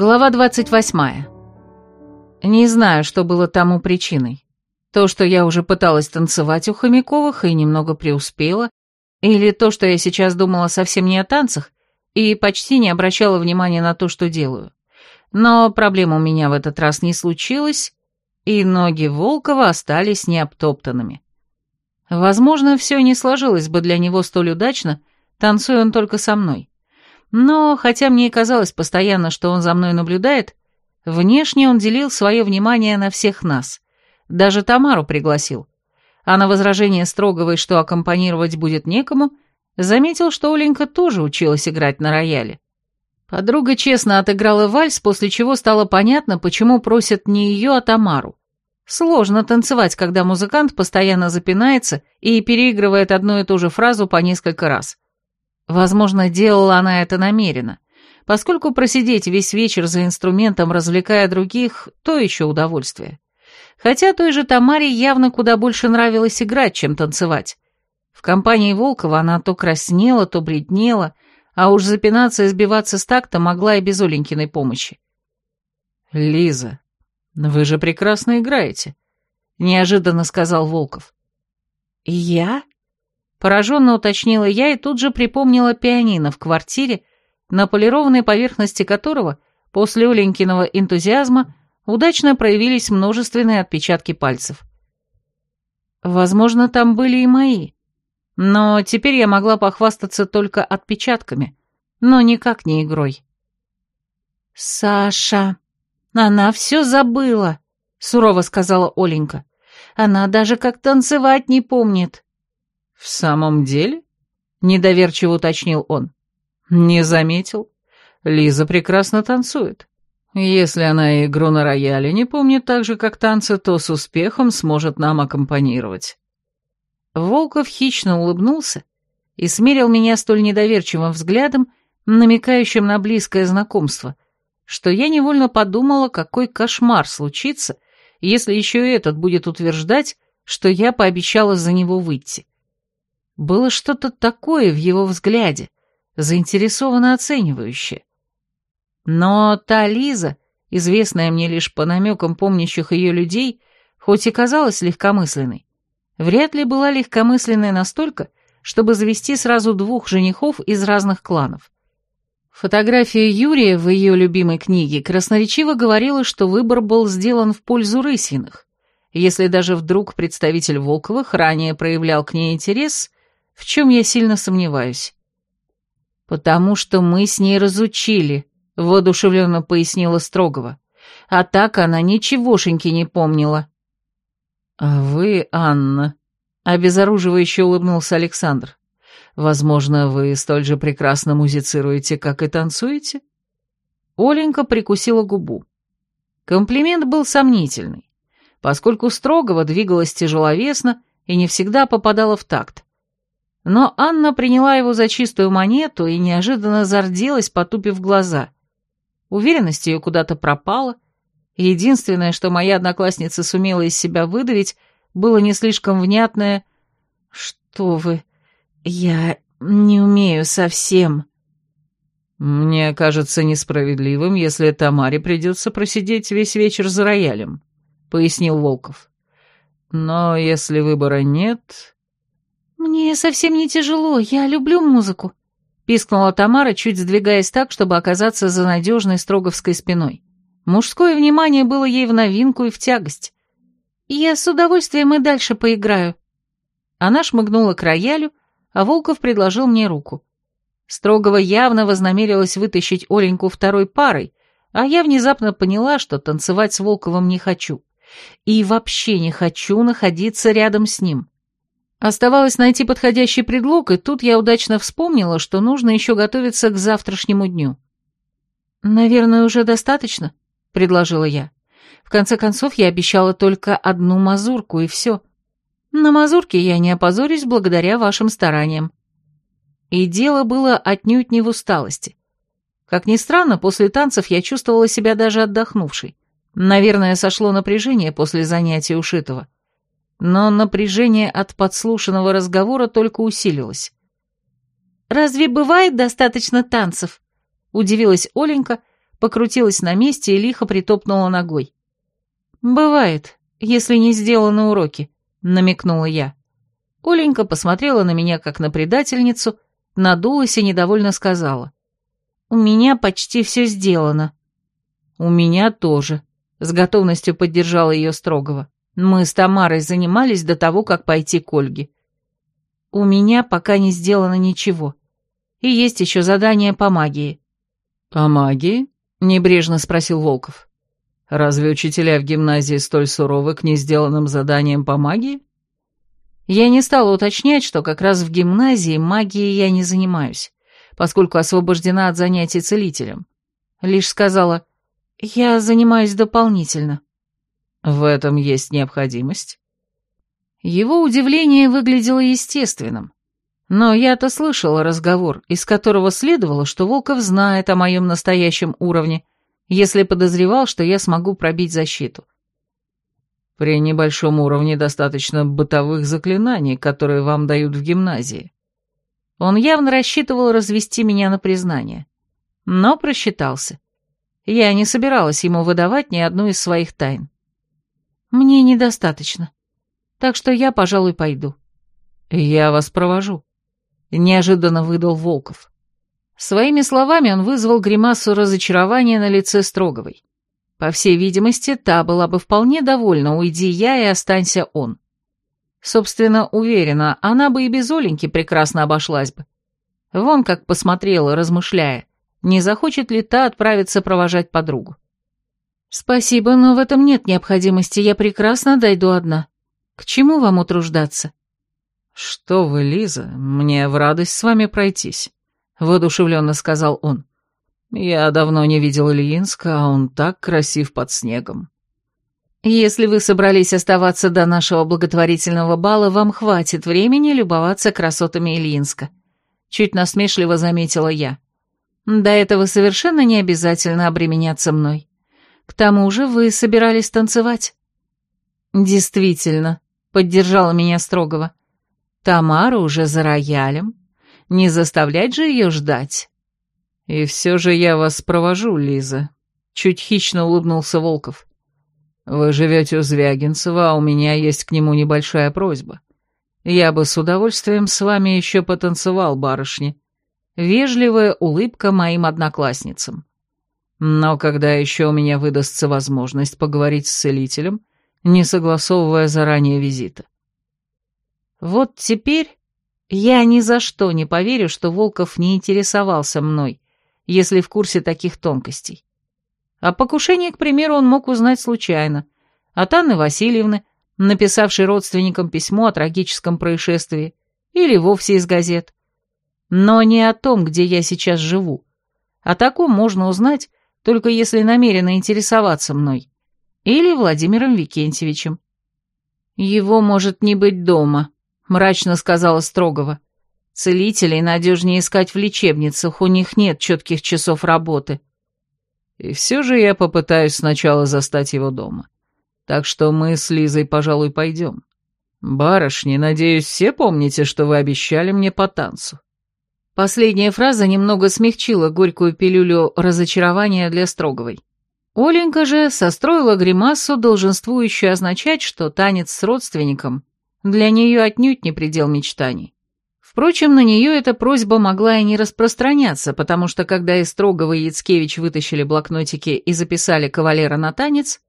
Глава 28. Не знаю, что было тому причиной. То, что я уже пыталась танцевать у Хомяковых и немного преуспела, или то, что я сейчас думала совсем не о танцах и почти не обращала внимания на то, что делаю. Но проблем у меня в этот раз не случилось, и ноги Волкова остались необтоптанными. Возможно, все не сложилось бы для него столь удачно, танцуя он только со мной. Но, хотя мне и казалось постоянно, что он за мной наблюдает, внешне он делил свое внимание на всех нас. Даже Тамару пригласил. А на возражение Строговой, что аккомпанировать будет некому, заметил, что Оленька тоже училась играть на рояле. Подруга честно отыграла вальс, после чего стало понятно, почему просят не ее, а Тамару. Сложно танцевать, когда музыкант постоянно запинается и переигрывает одну и ту же фразу по несколько раз. Возможно, делала она это намеренно, поскольку просидеть весь вечер за инструментом, развлекая других, то еще удовольствие. Хотя той же Тамаре явно куда больше нравилось играть, чем танцевать. В компании Волкова она то краснела, то бледнела, а уж запинаться и сбиваться с такта могла и без Оленькиной помощи. «Лиза, вы же прекрасно играете», — неожиданно сказал Волков. «Я?» Пораженно уточнила я и тут же припомнила пианино в квартире, на полированной поверхности которого, после Оленькиного энтузиазма, удачно проявились множественные отпечатки пальцев. Возможно, там были и мои. Но теперь я могла похвастаться только отпечатками, но никак не игрой. «Саша, она все забыла», — сурово сказала Оленька. «Она даже как танцевать не помнит». «В самом деле?» — недоверчиво уточнил он. «Не заметил. Лиза прекрасно танцует. Если она игру на рояле не помнит так же, как танцы, то с успехом сможет нам аккомпанировать». Волков хищно улыбнулся и смерил меня столь недоверчивым взглядом, намекающим на близкое знакомство, что я невольно подумала, какой кошмар случится, если еще и этот будет утверждать, что я пообещала за него выйти. Было что-то такое в его взгляде, заинтересованно оценивающее. Но та Лиза, известная мне лишь по намекам помнящих ее людей, хоть и казалась легкомысленной, вряд ли была легкомысленной настолько, чтобы завести сразу двух женихов из разных кланов. Фотография Юрия в ее любимой книге красноречиво говорила, что выбор был сделан в пользу Рысиных. Если даже вдруг представитель Волковых ранее проявлял к ней интерес, в чем я сильно сомневаюсь. «Потому что мы с ней разучили», — воодушевленно пояснила Строгова. «А так она ничегошеньки не помнила». «А вы, Анна», — обезоруживающе улыбнулся Александр. «Возможно, вы столь же прекрасно музицируете, как и танцуете?» Оленька прикусила губу. Комплимент был сомнительный, поскольку Строгова двигалась тяжеловесно и не всегда попадала в такт. Но Анна приняла его за чистую монету и неожиданно зарделась, потупив глаза. Уверенность ее куда-то пропала, единственное, что моя одноклассница сумела из себя выдавить, было не слишком внятное «Что вы? Я не умею совсем». «Мне кажется несправедливым, если Тамаре придется просидеть весь вечер за роялем», — пояснил Волков. «Но если выбора нет, «Мне совсем не тяжело, я люблю музыку», — пискнула Тамара, чуть сдвигаясь так, чтобы оказаться за надежной строговской спиной. Мужское внимание было ей в новинку и в тягость. «Я с удовольствием и дальше поиграю». Она шмыгнула к роялю, а Волков предложил мне руку. Строгова явно вознамерилась вытащить Оленьку второй парой, а я внезапно поняла, что танцевать с Волковым не хочу. И вообще не хочу находиться рядом с ним. Оставалось найти подходящий предлог, и тут я удачно вспомнила, что нужно еще готовиться к завтрашнему дню. «Наверное, уже достаточно», — предложила я. «В конце концов, я обещала только одну мазурку, и все. На мазурке я не опозорюсь благодаря вашим стараниям». И дело было отнюдь не в усталости. Как ни странно, после танцев я чувствовала себя даже отдохнувшей. Наверное, сошло напряжение после занятия ушитого но напряжение от подслушанного разговора только усилилось. «Разве бывает достаточно танцев?» — удивилась Оленька, покрутилась на месте и лихо притопнула ногой. «Бывает, если не сделаны уроки», — намекнула я. Оленька посмотрела на меня как на предательницу, надулась и недовольно сказала. «У меня почти все сделано». «У меня тоже», — с готовностью поддержала ее строгого. «Мы с Тамарой занимались до того, как пойти к Ольге». «У меня пока не сделано ничего. И есть еще задание по магии». «По магии?» — небрежно спросил Волков. «Разве учителя в гимназии столь суровы к несделанным заданиям по магии?» Я не стала уточнять, что как раз в гимназии магией я не занимаюсь, поскольку освобождена от занятий целителем. Лишь сказала, я занимаюсь дополнительно. В этом есть необходимость. Его удивление выглядело естественным. Но я-то слышала разговор, из которого следовало, что Волков знает о моем настоящем уровне, если подозревал, что я смогу пробить защиту. При небольшом уровне достаточно бытовых заклинаний, которые вам дают в гимназии. Он явно рассчитывал развести меня на признание. Но просчитался. Я не собиралась ему выдавать ни одну из своих тайн. Мне недостаточно. Так что я, пожалуй, пойду. Я вас провожу. Неожиданно выдал Волков. Своими словами он вызвал гримасу разочарования на лице Строговой. По всей видимости, та была бы вполне довольна, уйди я и останься он. Собственно, уверена, она бы и без Оленьки прекрасно обошлась бы. Вон как посмотрела, размышляя, не захочет ли та отправиться провожать подругу. «Спасибо, но в этом нет необходимости, я прекрасно дойду одна. К чему вам утруждаться?» «Что вы, Лиза, мне в радость с вами пройтись», — воодушевленно сказал он. Я давно не видел Ильинска, а он так красив под снегом. Если вы собрались оставаться до нашего благотворительного бала, вам хватит времени любоваться красотами Ильинска. Чуть насмешливо заметила я. До этого совершенно не обязательно обременяться мной. К тому же вы собирались танцевать. Действительно, поддержала меня строгого. Тамара уже за роялем. Не заставлять же ее ждать. «И все же я вас провожу, Лиза», — чуть хищно улыбнулся Волков. «Вы живете у Звягинцева, а у меня есть к нему небольшая просьба. Я бы с удовольствием с вами еще потанцевал, барышни». Вежливая улыбка моим одноклассницам. Но когда еще у меня выдастся возможность поговорить с целителем, не согласовывая заранее визита? Вот теперь я ни за что не поверю, что Волков не интересовался мной, если в курсе таких тонкостей. О покушении, к примеру, он мог узнать случайно, от Анны Васильевны, написавшей родственникам письмо о трагическом происшествии, или вовсе из газет. Но не о том, где я сейчас живу. О таком можно узнать, только если намеренно интересоваться мной. Или Владимиром Викентьевичем. «Его может не быть дома», — мрачно сказала Строгова. Целителей надежнее искать в лечебницах, у них нет четких часов работы. И все же я попытаюсь сначала застать его дома. Так что мы с Лизой, пожалуй, пойдем. Барышни, надеюсь, все помните, что вы обещали мне по танцу. Последняя фраза немного смягчила горькую пилюлю разочарования для Строговой. Оленька же состроила гримасу, долженствующую означать, что танец с родственником для нее отнюдь не предел мечтаний. Впрочем, на нее эта просьба могла и не распространяться, потому что когда Истрогова и Яцкевич вытащили блокнотики и записали кавалера на танец,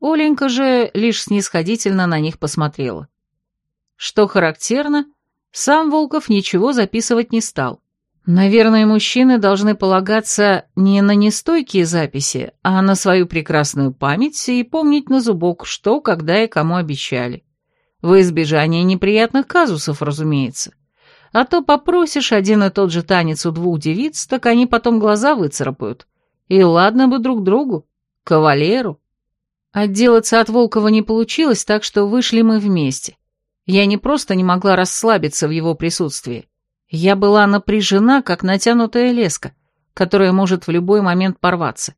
Оленька же лишь снисходительно на них посмотрела. Что характерно, сам Волков ничего записывать не стал. Наверное, мужчины должны полагаться не на нестойкие записи, а на свою прекрасную память и помнить на зубок, что, когда и кому обещали. Во избежание неприятных казусов, разумеется. А то попросишь один и тот же танец у двух девиц, так они потом глаза выцарапают. И ладно бы друг другу, кавалеру. Отделаться от Волкова не получилось, так что вышли мы вместе. Я не просто не могла расслабиться в его присутствии. Я была напряжена, как натянутая леска, которая может в любой момент порваться.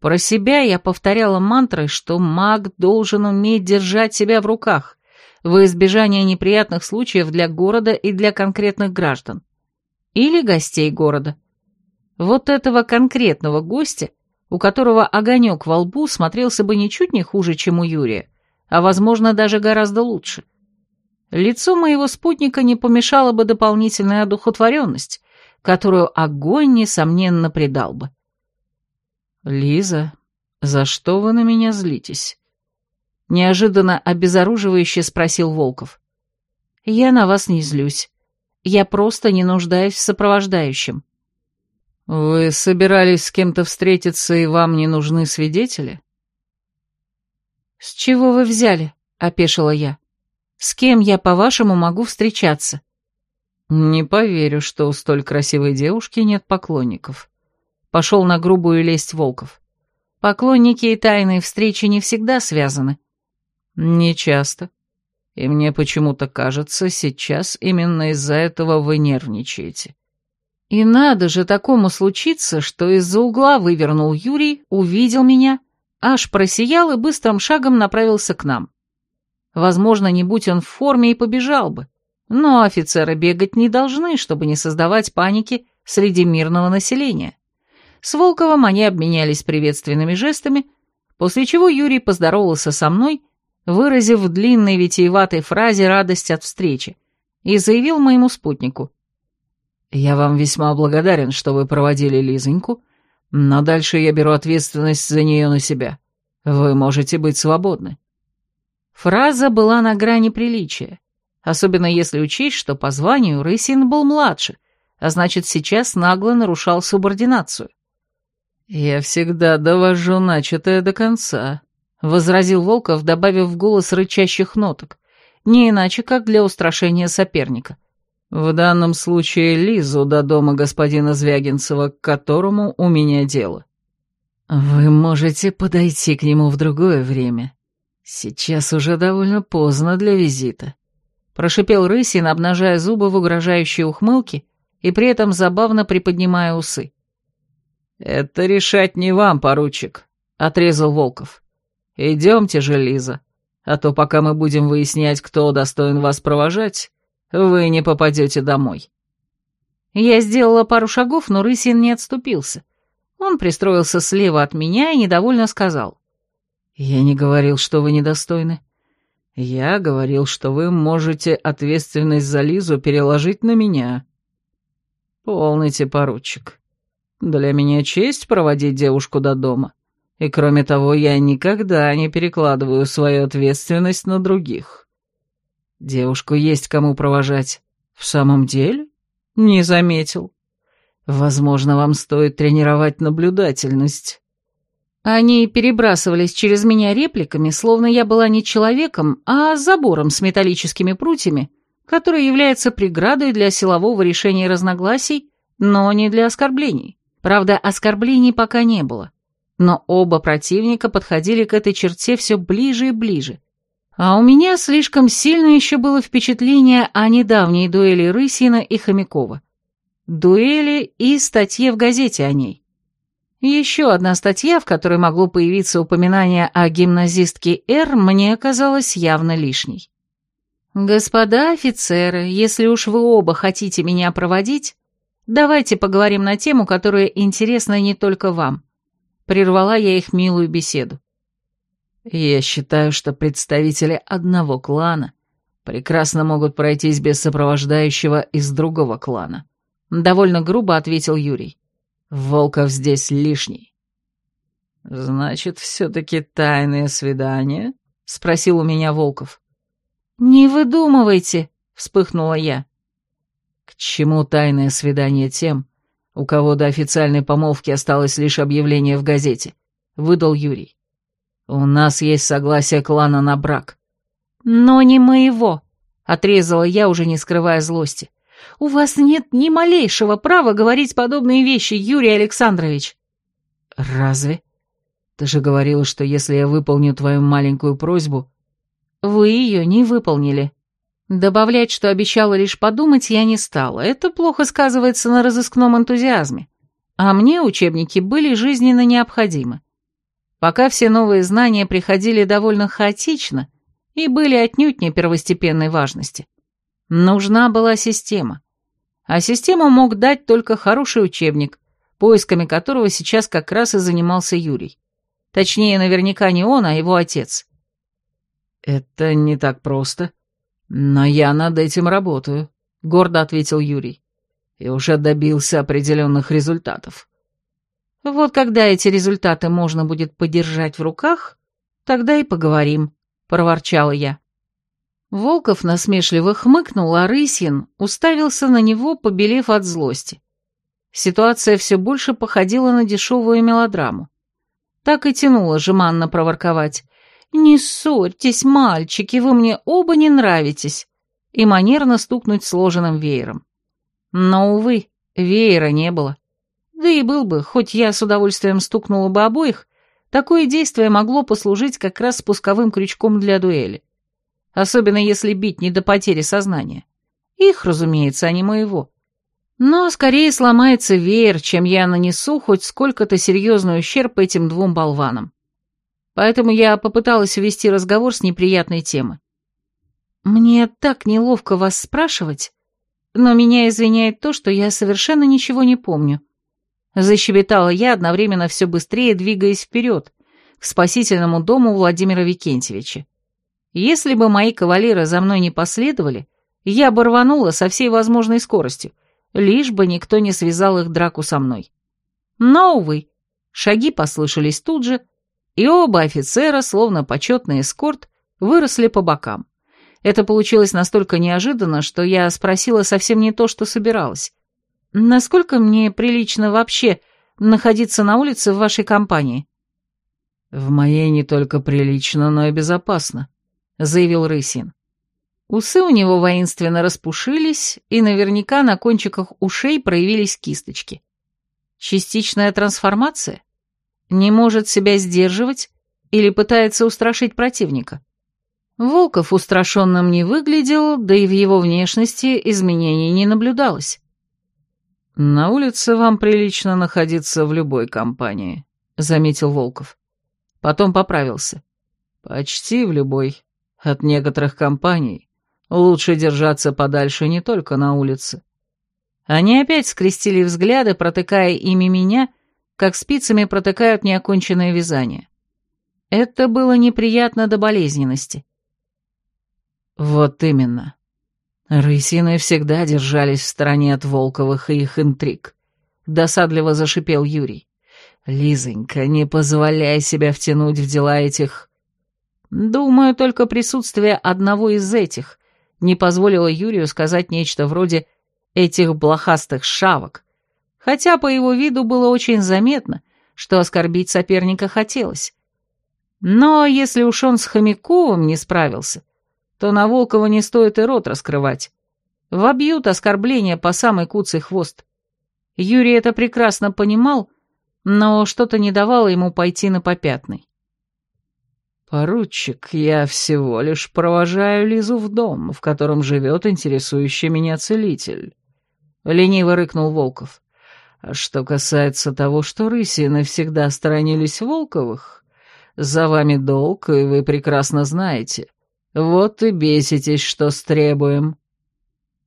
Про себя я повторяла мантрой, что маг должен уметь держать себя в руках во избежание неприятных случаев для города и для конкретных граждан. Или гостей города. Вот этого конкретного гостя у которого огонек во лбу смотрелся бы ничуть не хуже, чем у Юрия, а, возможно, даже гораздо лучше. Лицо моего спутника не помешала бы дополнительная одухотворенность, которую огонь, несомненно, придал бы. «Лиза, за что вы на меня злитесь?» Неожиданно обезоруживающе спросил Волков. «Я на вас не злюсь. Я просто не нуждаюсь в сопровождающем». «Вы собирались с кем-то встретиться, и вам не нужны свидетели?» «С чего вы взяли?» — опешила я. «С кем я, по-вашему, могу встречаться?» «Не поверю, что у столь красивой девушки нет поклонников». Пошел на грубую лесть Волков. «Поклонники и тайные встречи не всегда связаны». «Не часто. И мне почему-то кажется, сейчас именно из-за этого вы нервничаете». И надо же такому случиться, что из-за угла вывернул Юрий, увидел меня, аж просиял и быстрым шагом направился к нам. Возможно, не будь он в форме и побежал бы, но офицеры бегать не должны, чтобы не создавать паники среди мирного населения. С Волковым они обменялись приветственными жестами, после чего Юрий поздоровался со мной, выразив в длинной витиеватой фразе радость от встречи, и заявил моему спутнику. «Я вам весьма благодарен, что вы проводили Лизоньку, но дальше я беру ответственность за нее на себя. Вы можете быть свободны». Фраза была на грани приличия, особенно если учесть, что по званию Рысин был младше, а значит, сейчас нагло нарушал субординацию. «Я всегда довожу начатое до конца», — возразил Волков, добавив в голос рычащих ноток, не иначе, как для устрашения соперника. В данном случае Лизу до дома господина Звягинцева, к которому у меня дело. Вы можете подойти к нему в другое время. Сейчас уже довольно поздно для визита. Прошипел Рысин, обнажая зубы в угрожающей ухмылке и при этом забавно приподнимая усы. «Это решать не вам, поручик», — отрезал Волков. «Идемте же, Лиза, а то пока мы будем выяснять, кто достоин вас провожать, вы не попадете домой». Я сделала пару шагов, но Рысин не отступился. Он пристроился слева от меня и недовольно сказал. «Я не говорил, что вы недостойны. Я говорил, что вы можете ответственность за Лизу переложить на меня». «Полните, поручик. Для меня честь проводить девушку до дома. И кроме того, я никогда не перекладываю свою ответственность на других». Девушку есть кому провожать. В самом деле? Не заметил. Возможно, вам стоит тренировать наблюдательность. Они перебрасывались через меня репликами, словно я была не человеком, а забором с металлическими прутьями, который является преградой для силового решения разногласий, но не для оскорблений. Правда, оскорблений пока не было. Но оба противника подходили к этой черте все ближе и ближе, а у меня слишком сильно еще было впечатление о недавней дуэли Рысина и Хомякова. Дуэли и статье в газете о ней. Еще одна статья, в которой могло появиться упоминание о гимназистке Р, мне оказалась явно лишней. «Господа офицеры, если уж вы оба хотите меня проводить, давайте поговорим на тему, которая интересна не только вам». Прервала я их милую беседу. Я считаю, что представители одного клана прекрасно могут пройтись без сопровождающего из другого клана. Довольно грубо ответил Юрий. Волков здесь лишний. Значит, все-таки тайное свидание? Спросил у меня Волков. Не выдумывайте, вспыхнула я. К чему тайное свидание тем, у кого до официальной помолвки осталось лишь объявление в газете? Выдал Юрий. «У нас есть согласие клана на брак». «Но не моего», — отрезала я, уже не скрывая злости. «У вас нет ни малейшего права говорить подобные вещи, Юрий Александрович». «Разве? Ты же говорила, что если я выполню твою маленькую просьбу...» «Вы ее не выполнили». Добавлять, что обещала лишь подумать, я не стала. Это плохо сказывается на разыскном энтузиазме. А мне учебники были жизненно необходимы пока все новые знания приходили довольно хаотично и были отнюдь не первостепенной важности. Нужна была система. А систему мог дать только хороший учебник, поисками которого сейчас как раз и занимался Юрий. Точнее, наверняка не он, а его отец. «Это не так просто, но я над этим работаю», — гордо ответил Юрий. «И уже добился определенных результатов». «Вот когда эти результаты можно будет подержать в руках, тогда и поговорим», — проворчала я. Волков насмешливо хмыкнул, а Рысин уставился на него, побелев от злости. Ситуация все больше походила на дешевую мелодраму. Так и тянуло жеманно проворковать. «Не ссорьтесь, мальчики, вы мне оба не нравитесь!» и манерно стукнуть сложенным веером. Но, увы, веера не было. Да и был бы, хоть я с удовольствием стукнула бы обоих, такое действие могло послужить как раз спусковым крючком для дуэли особенно если бить не до потери сознания. Их, разумеется, а не моего. Но скорее сломается веер, чем я нанесу хоть сколько-то серьезный ущерб этим двум болванам. Поэтому я попыталась ввести разговор с неприятной темы. «Мне так неловко вас спрашивать, но меня извиняет то, что я совершенно ничего не помню». Защебетала я, одновременно все быстрее двигаясь вперед, к спасительному дому Владимира Викентьевича. Если бы мои кавалеры за мной не последовали, я бы рванула со всей возможной скоростью, лишь бы никто не связал их драку со мной. Но, увы, шаги послышались тут же, и оба офицера, словно почетный эскорт, выросли по бокам. Это получилось настолько неожиданно, что я спросила совсем не то, что собиралась. Насколько мне прилично вообще находиться на улице в вашей компании? В моей не только прилично, но и безопасно, — заявил Рысин. Усы у него воинственно распушились, и наверняка на кончиках ушей проявились кисточки. Частичная трансформация? Не может себя сдерживать или пытается устрашить противника? Волков устрашенным не выглядел, да и в его внешности изменений не наблюдалось. «На улице вам прилично находиться в любой компании», — заметил Волков. Потом поправился. «Почти в любой. От некоторых компаний лучше держаться подальше не только на улице. Они опять скрестили взгляды, протыкая ими меня, как спицами протыкают неоконченное вязание. Это было неприятно до болезненности. Вот именно. Рысины всегда держались в стороне от Волковых и их интриг. Досадливо зашипел Юрий. Лизонька, не позволяй себя втянуть в дела этих Думаю, только присутствие одного из этих не позволило Юрию сказать нечто вроде «этих блохастых шавок», хотя по его виду было очень заметно, что оскорбить соперника хотелось. Но если уж он с Хомяковым не справился, то на Волкова не стоит и рот раскрывать. Вобьют оскорбление по самой куцей хвост. Юрий это прекрасно понимал, но что-то не давало ему пойти на попятный. «Поручик, я всего лишь провожаю Лизу в дом, в котором живет интересующий меня целитель», — лениво рыкнул Волков. «А что касается того, что рыси навсегда сторонились Волковых, за вами долг, и вы прекрасно знаете. Вот и беситесь, что стребуем».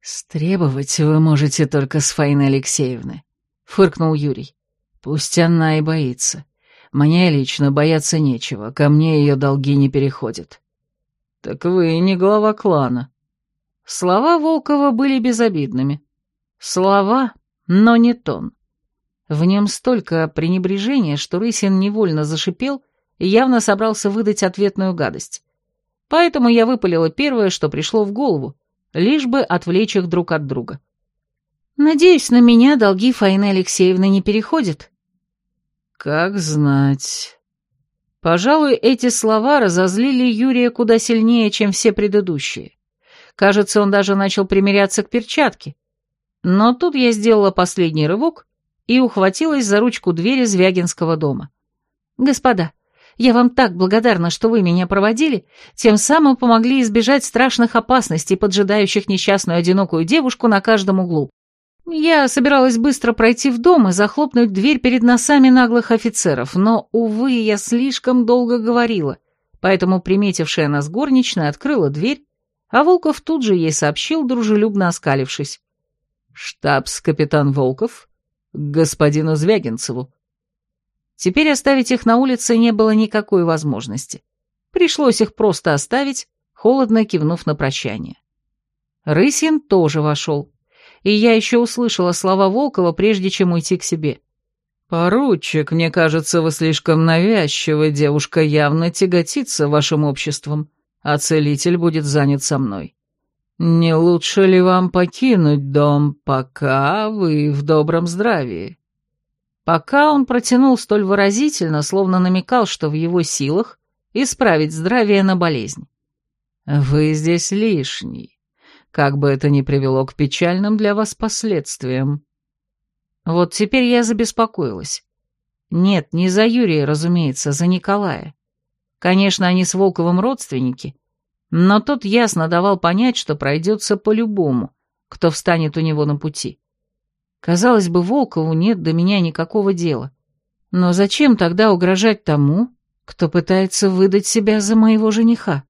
«Стребовать вы можете только с Фаиной Алексеевны», — фыркнул Юрий. «Пусть она и боится». Мне лично бояться нечего, ко мне ее долги не переходят». «Так вы не глава клана». Слова Волкова были безобидными. Слова, но не тон. В нем столько пренебрежения, что Рысин невольно зашипел и явно собрался выдать ответную гадость. Поэтому я выпалила первое, что пришло в голову, лишь бы отвлечь их друг от друга. «Надеюсь, на меня долги Фаины Алексеевны не переходят?» «Как знать». Пожалуй, эти слова разозлили Юрия куда сильнее, чем все предыдущие. Кажется, он даже начал примиряться к перчатке. Но тут я сделала последний рывок и ухватилась за ручку двери Звягинского дома. «Господа, я вам так благодарна, что вы меня проводили, тем самым помогли избежать страшных опасностей, поджидающих несчастную одинокую девушку на каждом углу. Я собиралась быстро пройти в дом и захлопнуть дверь перед носами наглых офицеров, но, увы, я слишком долго говорила, поэтому приметившая нас горничная открыла дверь, а Волков тут же ей сообщил, дружелюбно оскалившись. «Штабс-капитан Волков, господину Звягинцеву. Теперь оставить их на улице не было никакой возможности. Пришлось их просто оставить, холодно кивнув на прощание. Рысин тоже вошел, и я еще услышала слова Волкова, прежде чем уйти к себе. «Поручик, мне кажется, вы слишком навязчивы, девушка явно тяготится вашим обществом, а целитель будет занят со мной. Не лучше ли вам покинуть дом, пока вы в добром здравии?» Пока он протянул столь выразительно, словно намекал, что в его силах исправить здравие на болезнь. «Вы здесь лишний, как бы это ни привело к печальным для вас последствиям». Вот теперь я забеспокоилась. Нет, не за Юрия, разумеется, за Николая. Конечно, они с Волковым родственники, но тот ясно давал понять, что пройдется по-любому, кто встанет у него на пути. Казалось бы, Волкову нет до меня никакого дела. Но зачем тогда угрожать тому, кто пытается выдать себя за моего жениха?